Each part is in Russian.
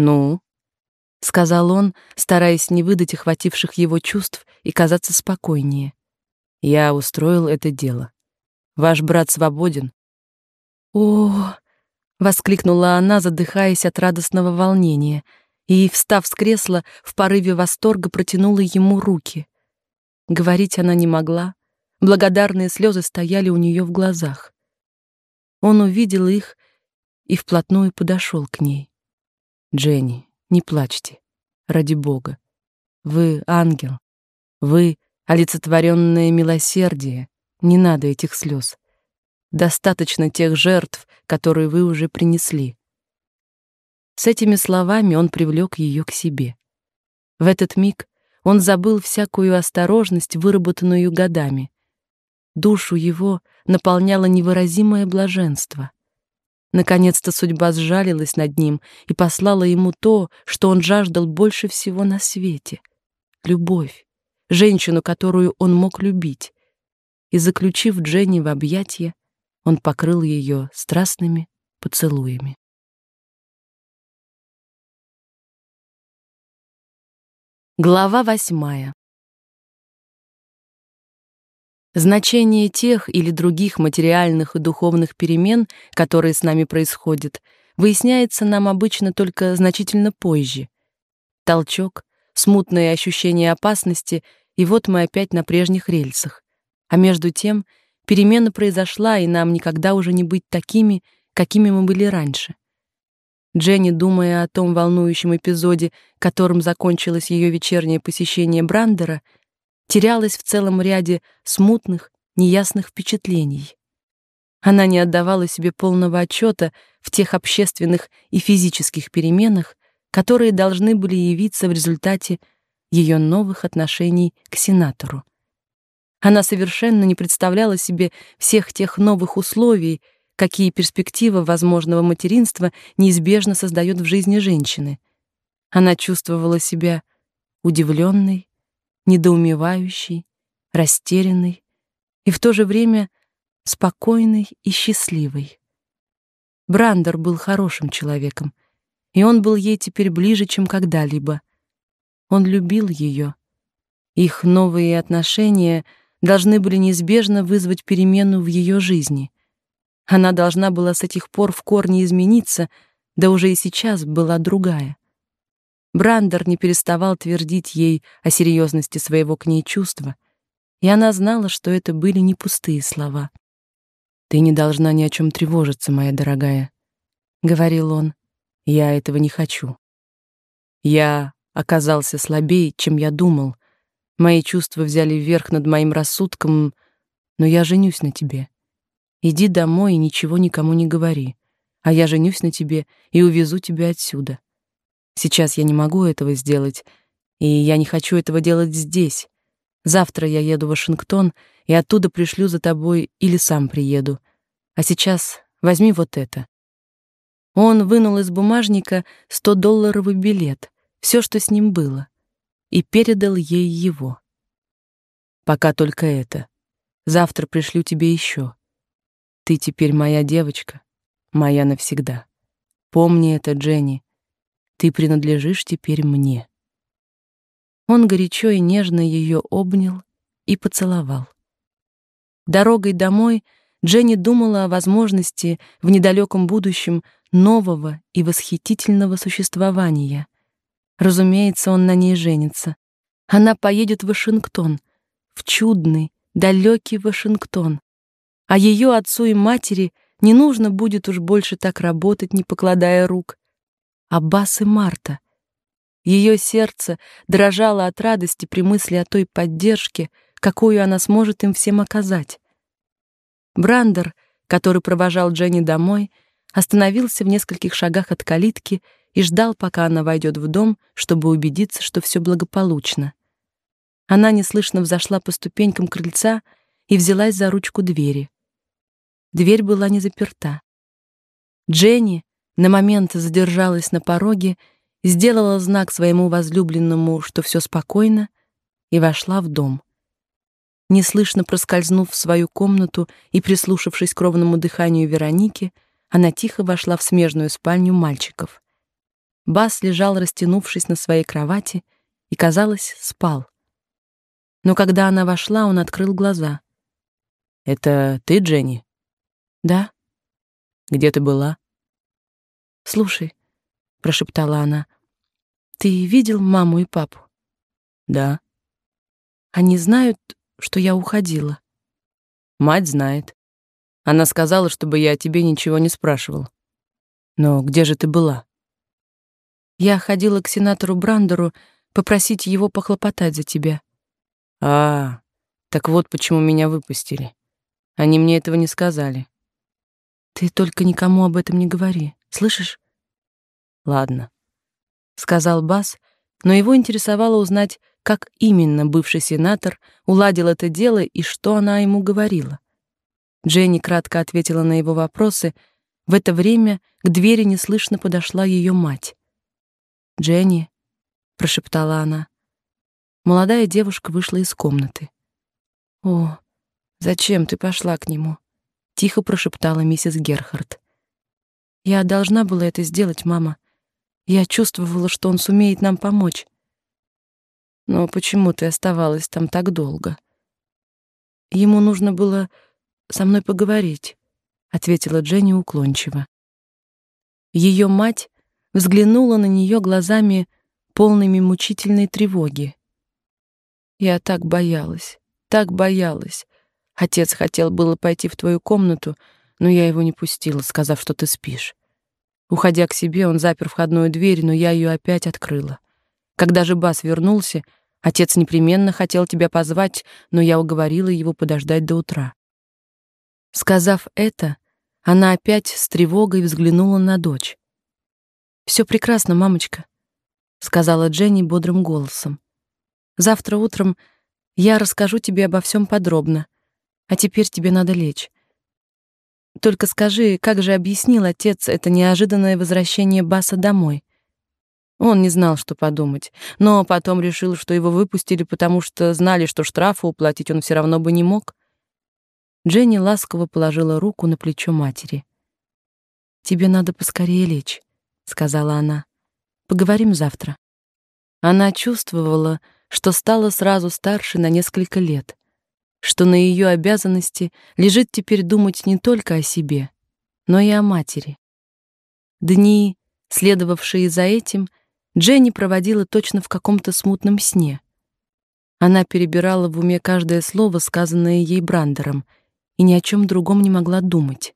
Ну, сказал он, стараясь не выдать охвативших его чувств и казаться спокойнее. Я устроил это дело. Ваш брат свободен. О, воскликнула она, задыхаясь от радостного волнения, и, встав с кресла, в порыве восторга протянула ему руки. Говорить она не могла, благодарные слезы стояли у нее в глазах. Он увидел их и вплотную подошел к ней. Дженни, не плачьте, ради Бога. Вы ангел. Вы олицетворенное милосердие. Не надо этих слез. Достаточно тех жертв, которые вы уже принесли. С этими словами он привлек ее к себе. В этот миг он забыл всякую осторожность, выработанную годами. Душу его наполняло невыразимое блаженство. Наконец-то судьба сжалилась над ним и послала ему то, что он жаждал больше всего на свете — любовь, женщину, которую он мог любить. И, заключив Дженни в объятия, он покрыл ее страстными поцелуями. Глава восьмая. Значение тех или других материальных и духовных перемен, которые с нами происходят, выясняется нам обычно только значительно позже. Толчок, смутное ощущение опасности, и вот мы опять на прежних рельсах. А между тем перемена произошла, и нам никогда уже не быть такими, какими мы были раньше. Дженни, думая о том волнующем эпизоде, которым закончилось ее вечернее посещение Брандера, — терялась в целом ряде смутных, неясных впечатлений. Она не отдавала себе полного отчета в тех общественных и физических переменах, которые должны были явиться в результате ее новых отношений к сенатору. Она совершенно не представляла себе всех тех новых условий, какие перспектива возможного материнства неизбежно создает в жизни женщины. Она чувствовала себя удивленной, недоумевающий, растерянный и в то же время спокойный и счастливый. Брандер был хорошим человеком, и он был ей теперь ближе, чем когда-либо. Он любил ее. Их новые отношения должны были неизбежно вызвать перемену в ее жизни. Она должна была с этих пор в корне измениться, да уже и сейчас была другая. Брандер не переставал твердить ей о серьезности своего к ней чувства, и она знала, что это были не пустые слова. Ты не должна ни о чем тревожиться, моя дорогая, говорил он. Я этого не хочу. Я оказался слабее, чем я думал. Мои чувства взяли верх над моим рассудком, но я женюсь на тебе. Иди домой и ничего никому не говори, а я женюсь на тебе и увезу тебя отсюда. Сейчас я не могу этого сделать, и я не хочу этого делать здесь. Завтра я еду в Вашингтон и оттуда пришлю за тобой или сам приеду. А сейчас возьми вот это. Он вынул из бумажника 100-долларовый билет, все, что с ним было, и передал ей его. Пока только это. Завтра пришлю тебе еще. Ты теперь моя девочка, моя навсегда. Помни это, Дженни. Ты принадлежишь теперь мне. Он горячо и нежно ее обнял и поцеловал. Дорогой домой Дженни думала о возможности в недалеком будущем нового и восхитительного существования. Разумеется, он на ней женится. Она поедет в Вашингтон, в чудный, далекий Вашингтон. А ее отцу и матери не нужно будет уж больше так работать, не покладая рук. Аббас и Марта. Ее сердце дрожало от радости при мысли о той поддержке, какую она сможет им всем оказать. Брандер, который провожал Дженни домой, остановился в нескольких шагах от калитки и ждал, пока она войдет в дом, чтобы убедиться, что все благополучно. Она неслышно взошла по ступенькам крыльца и взялась за ручку двери. Дверь была не заперта. Дженни, на момент задержалась на пороге, сделала знак своему возлюбленному, что все спокойно, и вошла в дом. Неслышно проскользнув в свою комнату и прислушавшись к ровному дыханию Вероники, она тихо вошла в смежную спальню мальчиков. Бас лежал, растянувшись на своей кровати, и, казалось, спал. Но когда она вошла, он открыл глаза. «Это ты, Дженни?» «Да». «Где ты была?» «Слушай», — прошептала она, — «ты видел маму и папу?» «Да». «Они знают, что я уходила?» «Мать знает. Она сказала, чтобы я о тебе ничего не спрашивал. Но где же ты была?» Я ходила к сенатору Брандеру попросить его похлопотать за тебя. А, так вот почему меня выпустили. Они мне этого не сказали. Ты только никому об этом не говори, слышишь? Ладно, сказал Бас, но его интересовало узнать, как именно бывший сенатор уладил это дело и что она ему говорила. Дженни кратко ответила на его вопросы. В это время к двери неслышно подошла ее мать. «Дженни», — прошептала она. Молодая девушка вышла из комнаты. «О, зачем ты пошла к нему?» — тихо прошептала миссис Герхард. «Я должна была это сделать, мама. Я чувствовала, что он сумеет нам помочь. Но почему ты оставалась там так долго?» «Ему нужно было со мной поговорить», — ответила Дженни уклончиво. Ее мать взглянула на нее глазами, полными мучительной тревоги. Я так боялась, так боялась. Отец хотел было пойти в твою комнату, но я его не пустила, сказав, что ты спишь. Уходя к себе, он запер входную дверь, но я ее опять открыла. Когда же Бас вернулся, отец непременно хотел тебя позвать, но я уговорила его подождать до утра. Сказав это, она опять с тревогой взглянула на дочь. Все прекрасно, мамочка, сказала Дженни бодрым голосом. Завтра утром я расскажу тебе обо всем подробно. А теперь тебе надо лечь. Только скажи, как же объяснил отец это неожиданное возвращение Баса домой? Он не знал, что подумать, но потом решил, что его выпустили, потому что знали, что штрафы уплатить он все равно бы не мог. Дженни ласково положила руку на плечо матери. Тебе надо поскорее лечь сказала она. Поговорим завтра. Она чувствовала, что стала сразу старше на несколько лет, что на ее обязанности лежит теперь думать не только о себе, но и о матери. Дни, следовавшие за этим, Дженни проводила точно в каком-то смутном сне. Она перебирала в уме каждое слово, сказанное ей Брандером, и ни о чем другом не могла думать.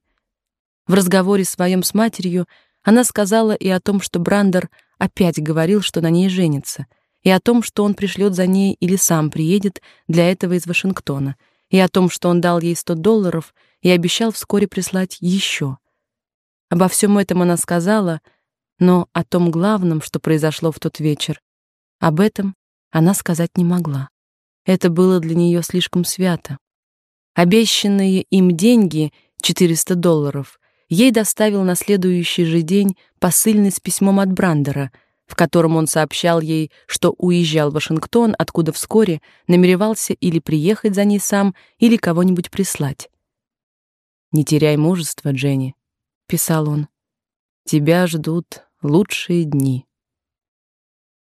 В разговоре своем с матерью она сказала и о том, что Брандер опять говорил, что на ней женится, и о том, что он пришлет за ней или сам приедет для этого из Вашингтона, и о том, что он дал ей 100 долларов и обещал вскоре прислать еще. Обо всем этом она сказала, но о том главном, что произошло в тот вечер, об этом она сказать не могла. Это было для нее слишком свято. Обещанные им деньги, 400 долларов, ей доставил на следующий же день посыльный с письмом от Брандера, в котором он сообщал ей, что уезжал в Вашингтон, откуда вскоре намеревался или приехать за ней сам, или кого-нибудь прислать. «Не теряй мужества, Дженни», — писал он. «Тебя ждут лучшие дни».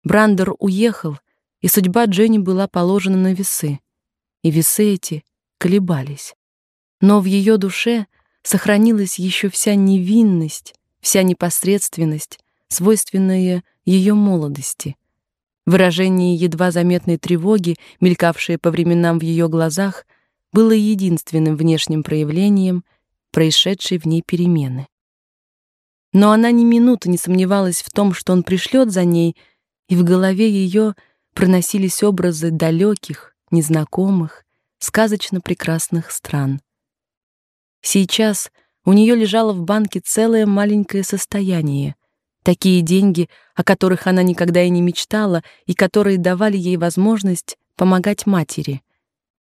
Брандер уехал, и судьба Дженни была положена на весы, и весы эти колебались. Но в ее душе — сохранилась еще вся невинность, вся непосредственность, свойственная ее молодости. Выражение едва заметной тревоги, мелькавшее по временам в ее глазах, было единственным внешним проявлением происшедшей в ней перемены. Но она ни минуты не сомневалась в том, что он пришлет за ней, и в голове ее проносились образы далеких, незнакомых, сказочно прекрасных стран. Сейчас у нее лежало в банке целое маленькое состояние. Такие деньги, о которых она никогда и не мечтала, и которые давали ей возможность помогать матери.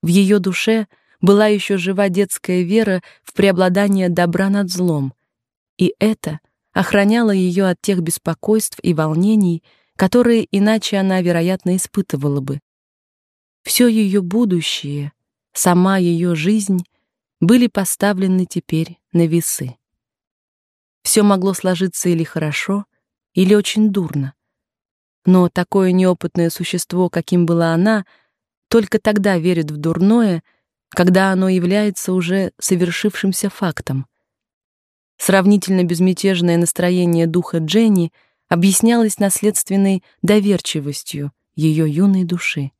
В ее душе была еще жива детская вера в преобладание добра над злом, и это охраняло ее от тех беспокойств и волнений, которые иначе она, вероятно, испытывала бы. Все ее будущее, сама ее жизнь были поставлены теперь на весы. Все могло сложиться или хорошо, или очень дурно. Но такое неопытное существо, каким была она, только тогда верит в дурное, когда оно является уже совершившимся фактом. Сравнительно безмятежное настроение духа Дженни объяснялось наследственной доверчивостью ее юной души.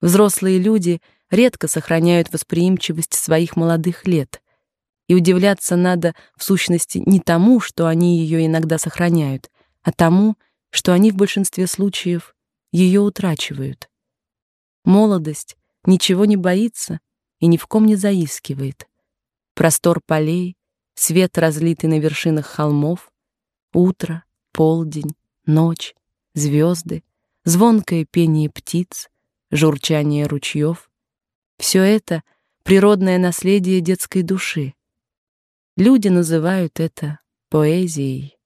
Взрослые люди редко сохраняют восприимчивость своих молодых лет, и удивляться надо в сущности не тому, что они ее иногда сохраняют, а тому, что они в большинстве случаев ее утрачивают. Молодость ничего не боится и ни в ком не заискивает. Простор полей, свет, разлитый на вершинах холмов, утро, полдень, ночь, звезды, звонкое пение птиц, журчание ручьев — все это — природное наследие детской души. Люди называют это поэзией.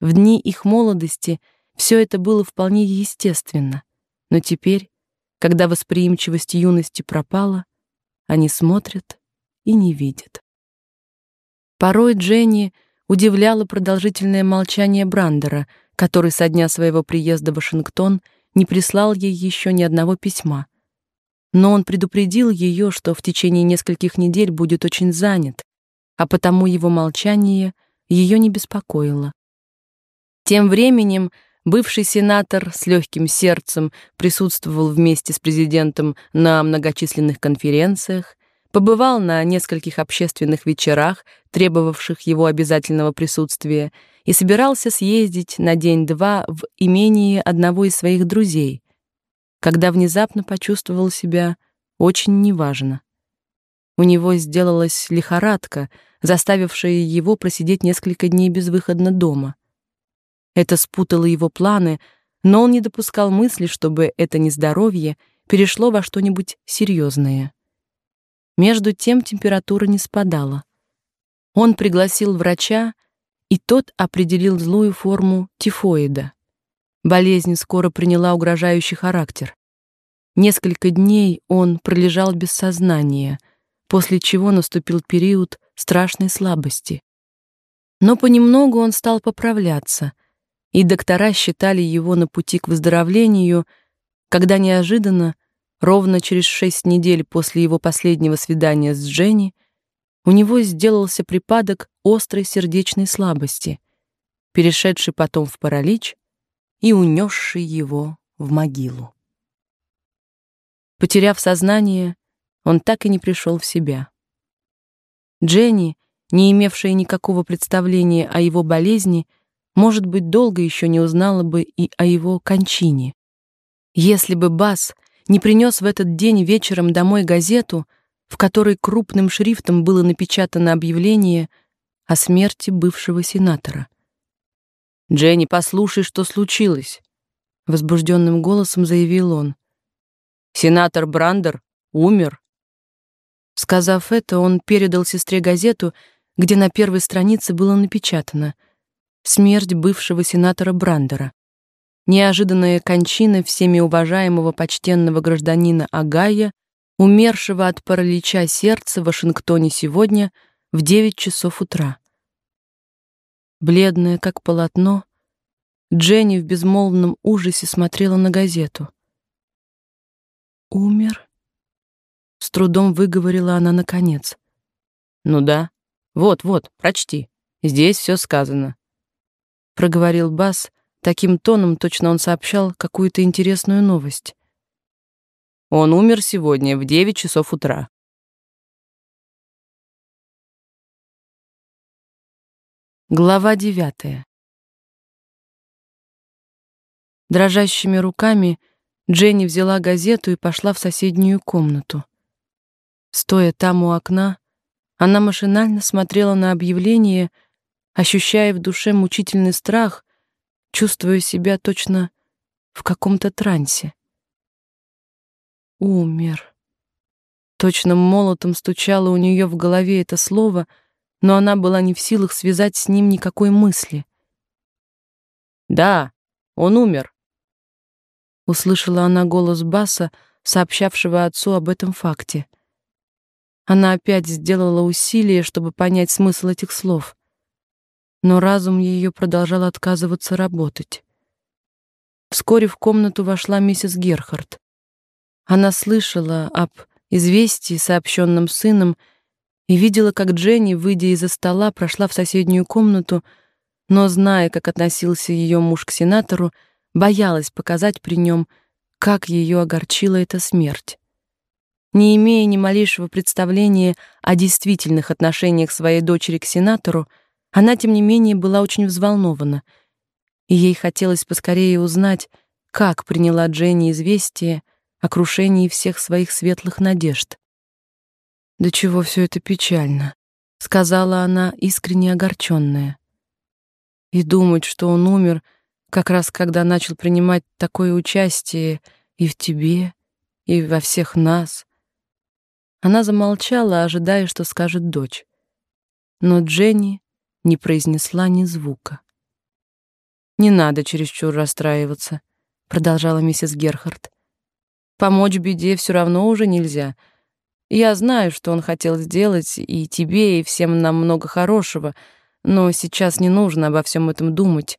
В дни их молодости все это было вполне естественно, но теперь, когда восприимчивость юности пропала, они смотрят и не видят. Порой Дженни удивляло продолжительное молчание Брандера, который со дня своего приезда в Вашингтон не прислал ей еще ни одного письма. Но он предупредил ее, что в течение нескольких недель будет очень занят, а потому его молчание ее не беспокоило. Тем временем бывший сенатор с легким сердцем присутствовал вместе с президентом на многочисленных конференциях, побывал на нескольких общественных вечерах, требовавших его обязательного присутствия, и собирался съездить на день-два в имение одного из своих друзей, когда внезапно почувствовал себя очень неважно. У него сделалась лихорадка, заставившая его просидеть несколько дней безвыходно дома. Это спутало его планы, но он не допускал мысли, чтобы это нездоровье перешло во что-нибудь серьезное. Между тем температура не спадала. Он пригласил врача, и тот определил злую форму тифоида. Болезнь скоро приняла угрожающий характер. Несколько дней он пролежал без сознания, после чего наступил период страшной слабости. Но понемногу он стал поправляться — и доктора считали его на пути к выздоровлению, когда неожиданно, ровно через шесть недель после его последнего свидания с Дженни, у него сделался припадок острой сердечной слабости, перешедший потом в паралич и унесший его в могилу. Потеряв сознание, он так и не пришел в себя. Дженни, не имевшая никакого представления о его болезни, может быть, долго еще не узнала бы и о его кончине. Если бы Бас не принес в этот день вечером домой газету, в которой крупным шрифтом было напечатано объявление о смерти бывшего сенатора. «Дженни, послушай, что случилось», — возбужденным голосом заявил он. «Сенатор Брандер умер». Сказав это, он передал сестре газету, где на первой странице было напечатано — смерть бывшего сенатора Брандера. Неожиданная кончина всеми уважаемого почтенного гражданина Агая, умершего от паралича сердца в Вашингтоне сегодня в 9 часов утра. Бледная, как полотно, Дженни в безмолвном ужасе смотрела на газету. «Умер?» — с трудом выговорила она наконец. «Ну да. Вот-вот, прочти. Здесь все сказано проговорил Бас таким тоном, точно он сообщал какую-то интересную новость. Он умер сегодня в 9 часов утра. Глава девятая. Дрожащими руками Дженни взяла газету и пошла в соседнюю комнату. Стоя там у окна, она машинально смотрела на объявление — ощущая в душе мучительный страх, чувствуя себя точно в каком-то трансе. Умер. Точно молотом стучало у нее в голове это слово, но она была не в силах связать с ним никакой мысли. «Да, он умер», — услышала она голос Баса, сообщавшего отцу об этом факте. Она опять сделала усилие, чтобы понять смысл этих слов. но разум ее продолжал отказываться работать. Вскоре в комнату вошла миссис Герхард. Она слышала об известии, сообщенном сыном, и видела, как Дженни, выйдя из-за стола, прошла в соседнюю комнату, но, зная, как относился ее муж к сенатору, боялась показать при нем, как ее огорчила эта смерть. Не имея ни малейшего представления о действительных отношениях своей дочери к сенатору, она тем не менее была очень взволнована, и ей хотелось поскорее узнать, как приняла Дженни известие о крушении всех своих светлых надежд. «Да чего все это печально», — сказала она, искренне огорченная. «И думать, что он умер, как раз когда начал принимать такое участие и в тебе, и во всех нас». Она замолчала, ожидая, что скажет дочь. Но Дженни не произнесла ни звука. «Не надо чересчур расстраиваться», — продолжала миссис Герхард. «Помочь беде все равно уже нельзя». Я знаю, что он хотел сделать и тебе, и всем нам много хорошего, но сейчас не нужно обо всем этом думать.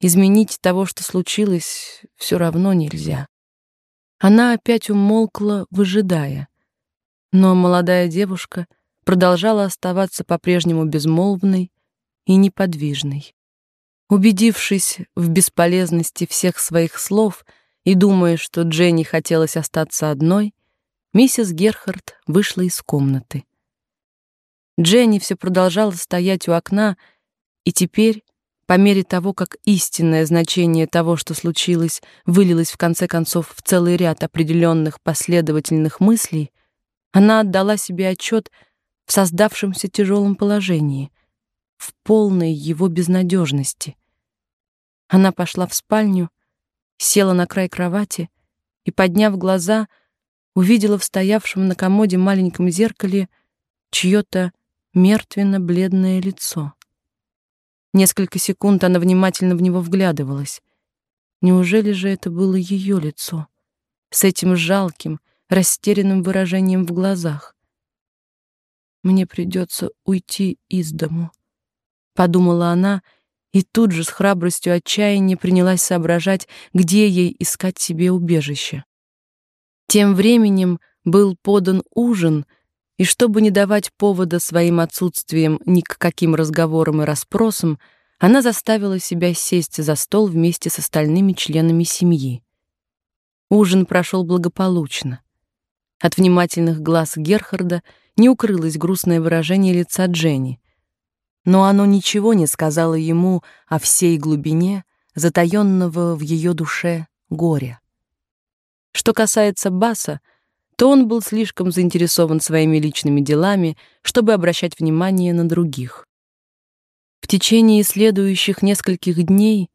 Изменить того, что случилось, все равно нельзя. Она опять умолкла, выжидая. Но молодая девушка продолжала оставаться по-прежнему безмолвной и неподвижной. Убедившись в бесполезности всех своих слов и думая, что Дженни хотелось остаться одной, Миссис Герхард вышла из комнаты. Дженни все продолжала стоять у окна, и теперь, по мере того, как истинное значение того, что случилось, вылилось в конце концов в целый ряд определенных последовательных мыслей, она отдала себе отчет в создавшемся тяжелом положении, в полной его безнадежности. Она пошла в спальню, села на край кровати и, подняв глаза, — увидела в стоявшем на комоде маленьком зеркале чье-то мертвенно-бледное лицо. Несколько секунд она внимательно в него вглядывалась. Неужели же это было ее лицо? С этим жалким, растерянным выражением в глазах. «Мне придется уйти из дому», — подумала она, и тут же с храбростью отчаяния принялась соображать, где ей искать себе убежище. Тем временем был подан ужин, и чтобы не давать повода своим отсутствием ни к каким разговорам и расспросам, она заставила себя сесть за стол вместе с остальными членами семьи. Ужин прошел благополучно. От внимательных глаз Герхарда не укрылось грустное выражение лица Дженни, но оно ничего не сказало ему о всей глубине затаённого в ее душе горя. Что касается Баса, то он был слишком заинтересован своими личными делами, чтобы обращать внимание на других. В течение следующих нескольких дней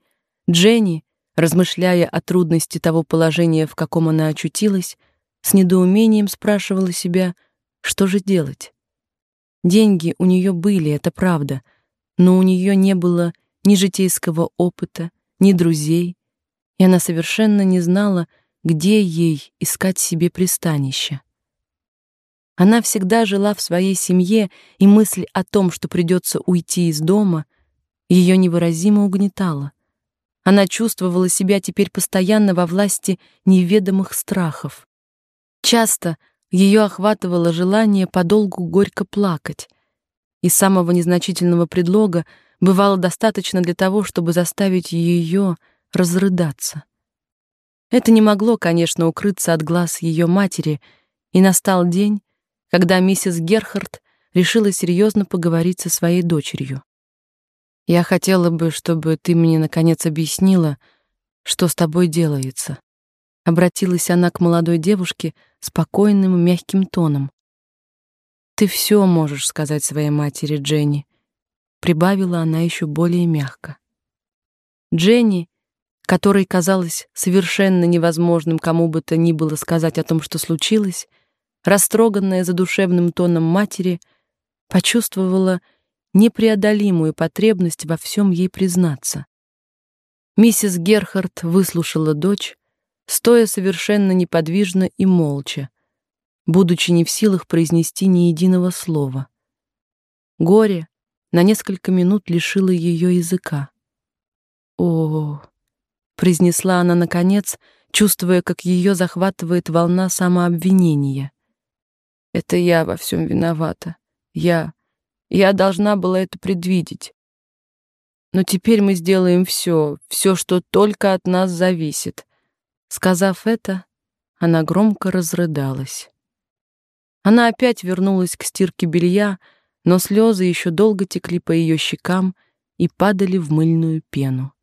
Дженни, размышляя о трудности того положения, в каком она очутилась, с недоумением спрашивала себя, что же делать. Деньги у нее были, это правда, но у нее не было ни житейского опыта, ни друзей, и она совершенно не знала, где ей искать себе пристанище. Она всегда жила в своей семье, и мысль о том, что придется уйти из дома, ее невыразимо угнетала. Она чувствовала себя теперь постоянно во власти неведомых страхов. Часто ее охватывало желание подолгу горько плакать, и самого незначительного предлога бывало достаточно для того, чтобы заставить ее разрыдаться. Это не могло, конечно, укрыться от глаз ее матери, и настал день, когда миссис Герхард решила серьезно поговорить со своей дочерью. Я хотела бы, чтобы ты мне наконец объяснила, что с тобой делается. Обратилась она к молодой девушке спокойным мягким тоном. Ты все можешь сказать своей матери, Дженни, прибавила она еще более мягко. Дженни которой казалось совершенно невозможным кому бы то ни было сказать о том, что случилось, растроганная задушевным тоном матери, почувствовала непреодолимую потребность во всем ей признаться. Миссис Герхард выслушала дочь, стоя совершенно неподвижно и молча, будучи не в силах произнести ни единого слова. Горе, на несколько минут лишило ее языка. О, произнесла она наконец, чувствуя, как ее захватывает волна самообвинения. Это я во всем виновата. Я я должна была это предвидеть. Но теперь мы сделаем все, все, что только от нас зависит. Сказав это, она громко разрыдалась. Она опять вернулась к стирке белья, но слезы еще долго текли по ее щекам и падали в мыльную пену.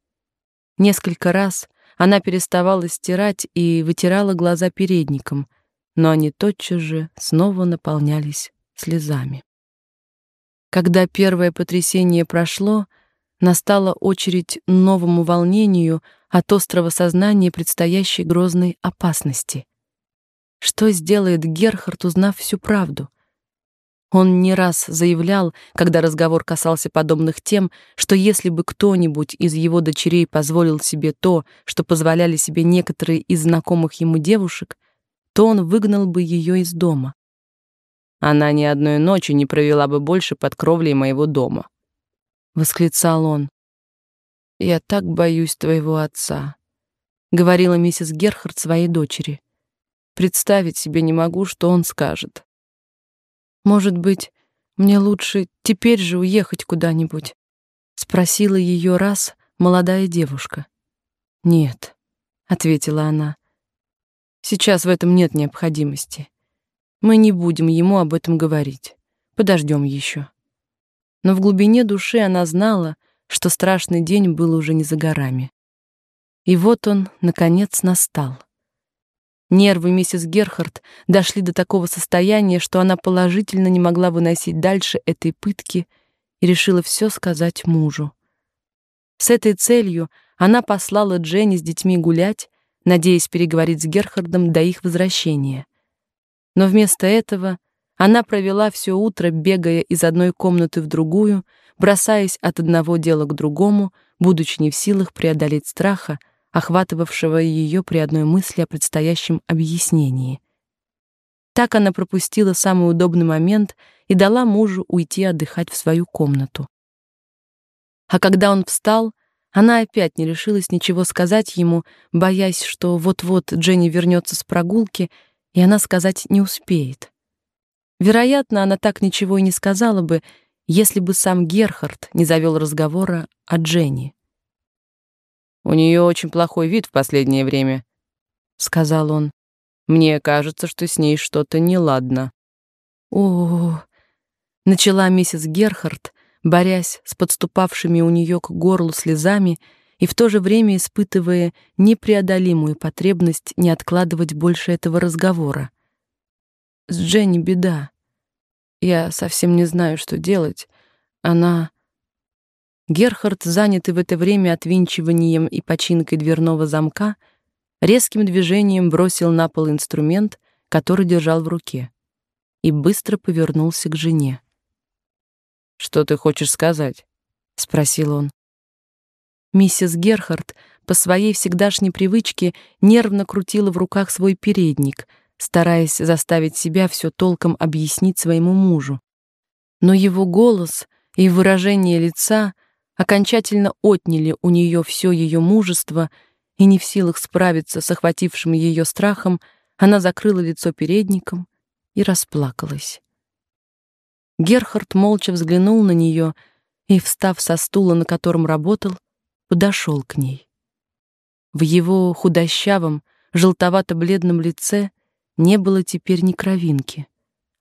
Несколько раз она переставала стирать и вытирала глаза передником, но они тотчас же снова наполнялись слезами. Когда первое потрясение прошло, настала очередь новому волнению от острого сознания предстоящей грозной опасности. Что сделает Герхард, узнав всю правду? Он не раз заявлял, когда разговор касался подобных тем, что если бы кто-нибудь из его дочерей позволил себе то, что позволяли себе некоторые из знакомых ему девушек, то он выгнал бы ее из дома. Она ни одной ночи не провела бы больше под кровлей моего дома, восклицал он. Я так боюсь твоего отца, говорила миссис Герхард своей дочери. Представить себе не могу, что он скажет. Может быть, мне лучше теперь же уехать куда-нибудь, спросила ее раз молодая девушка. Нет, ответила она. Сейчас в этом нет необходимости. Мы не будем ему об этом говорить. Подождем еще. Но в глубине души она знала, что страшный день был уже не за горами. И вот он, наконец, настал. Нервы миссис Герхард дошли до такого состояния, что она положительно не могла выносить дальше этой пытки и решила все сказать мужу. С этой целью она послала Дженни с детьми гулять, надеясь переговорить с Герхардом до их возвращения. Но вместо этого она провела все утро, бегая из одной комнаты в другую, бросаясь от одного дела к другому, будучи не в силах преодолеть страха, охватывавшего ее при одной мысли о предстоящем объяснении. Так она пропустила самый удобный момент и дала мужу уйти отдыхать в свою комнату. А когда он встал, она опять не решилась ничего сказать ему, боясь, что вот-вот Дженни вернется с прогулки и она сказать не успеет. Вероятно, она так ничего и не сказала бы, если бы сам Герхард не завел разговора о Дженни. У нее очень плохой вид в последнее время, сказал он. Мне кажется, что с ней что-то неладно. О, начала миссис Герхард, борясь с подступавшими у нее к горлу слезами и в то же время испытывая непреодолимую потребность не откладывать больше этого разговора. С Дженни беда. Я совсем не знаю, что делать. Она Герхард, занятый в это время отвинчиванием и починкой дверного замка, резким движением бросил на пол инструмент, который держал в руке, и быстро повернулся к жене. Что ты хочешь сказать? спросил он. Миссис Герхард по своей всегдашней привычке нервно крутила в руках свой передник, стараясь заставить себя все толком объяснить своему мужу. Но его голос и выражение лица окончательно отняли у нее все ее мужество, и не в силах справиться с охватившим ее страхом, она закрыла лицо передником и расплакалась. Герхард молча взглянул на нее и, встав со стула, на котором работал, подошел к ней. В его худощавом, желтовато-бледном лице не было теперь ни кровинки,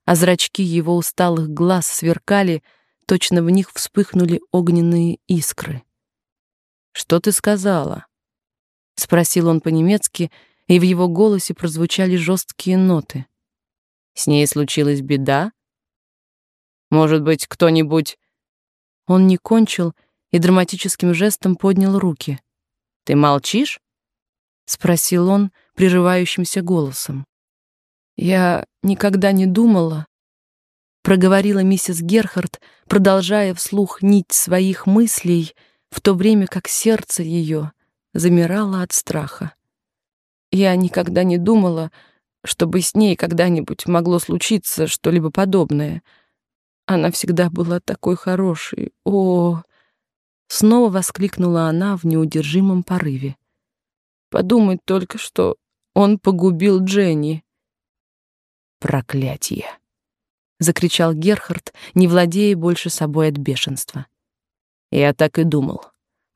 а зрачки его усталых глаз сверкали, точно в них вспыхнули огненные искры. «Что ты сказала?» — спросил он по-немецки, и в его голосе прозвучали жесткие ноты. «С ней случилась беда? Может быть, кто-нибудь...» Он не кончил и драматическим жестом поднял руки. «Ты молчишь?» — спросил он прерывающимся голосом. «Я никогда не думала», — проговорила миссис Герхард, продолжая вслух нить своих мыслей, в то время как сердце ее замирало от страха. «Я никогда не думала, чтобы с ней когда-нибудь могло случиться что-либо подобное. Она всегда была такой хорошей. О, снова воскликнула она в неудержимом порыве. Подумать только, что он погубил Дженни. Проклятие, закричал Герхард, не владея больше собой от бешенства. Я так и думал.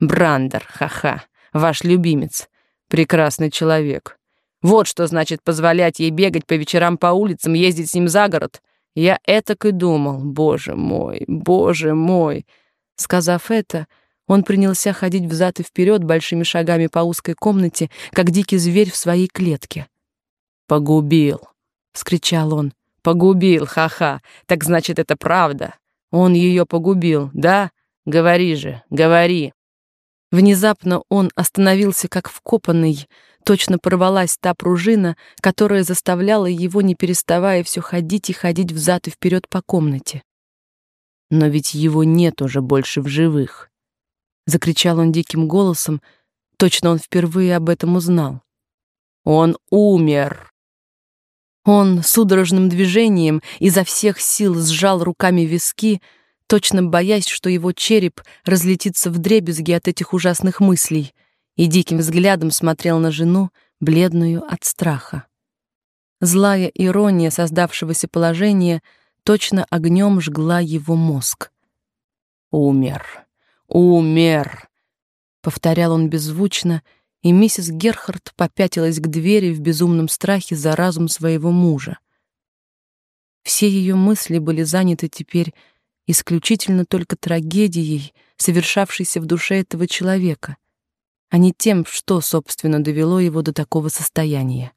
Брандер, ха-ха, ваш любимец, прекрасный человек. Вот что значит позволять ей бегать по вечерам по улицам, ездить с ним за город. Я этак и думал, боже мой, боже мой. Сказав это, он принялся ходить взад и вперед большими шагами по узкой комнате, как дикий зверь в своей клетке. «Погубил!» — вскричал он. «Погубил, ха-ха! Так значит, это правда! Он ее погубил, да? Говори же, говори!» Внезапно он остановился как вкопанный, точно порвалась та пружина, которая заставляла его, не переставая, все ходить и ходить взад и вперед по комнате. Но ведь его нет уже больше в живых, закричал он диким голосом, точно он впервые об этом узнал. Он умер. Он судорожным движением изо всех сил сжал руками виски, точно боясь, что его череп разлетится вдребезги от этих ужасных мыслей, и диким взглядом смотрел на жену, бледную от страха. Злая ирония создавшегося положения точно огнем жгла его мозг. «Умер! Умер!» — повторял он беззвучно, и миссис Герхард попятилась к двери в безумном страхе за разум своего мужа. Все ее мысли были заняты теперь исключительно только трагедией, совершавшейся в душе этого человека, а не тем, что, собственно, довело его до такого состояния.